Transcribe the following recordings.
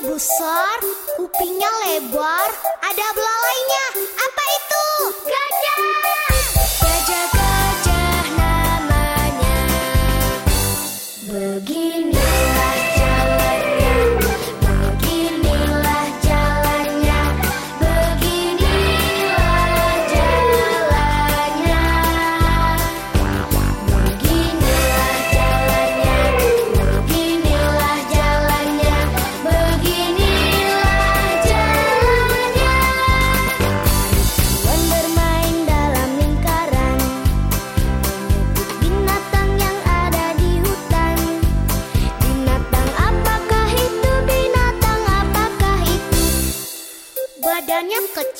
besar, kupingnya lebar, ada belalainya. Apa itu? Gajah!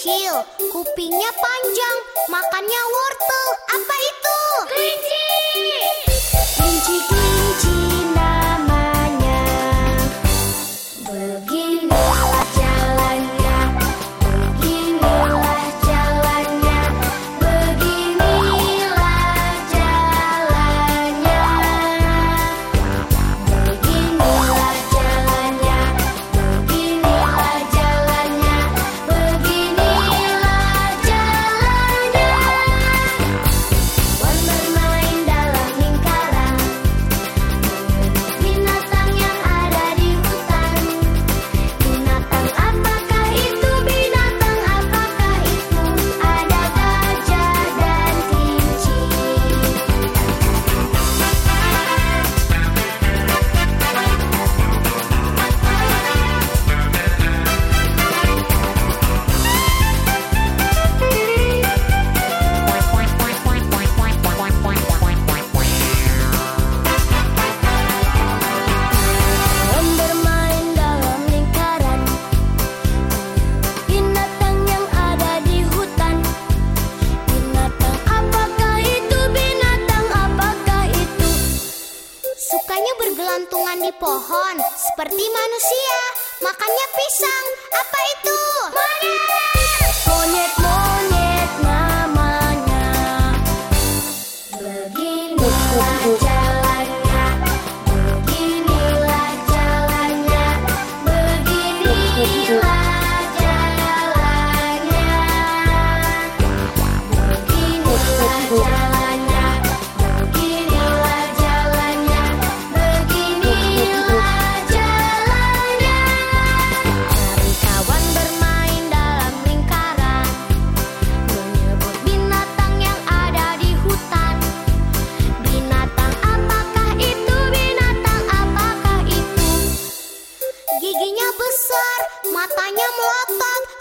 kecil, kupingnya panjang, makannya wortel. hewan seperti manusia, makannya pisang. Apa itu? Monyet. Monyet monyet namanya. Begini wajah.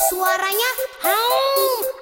Suaranya hmm,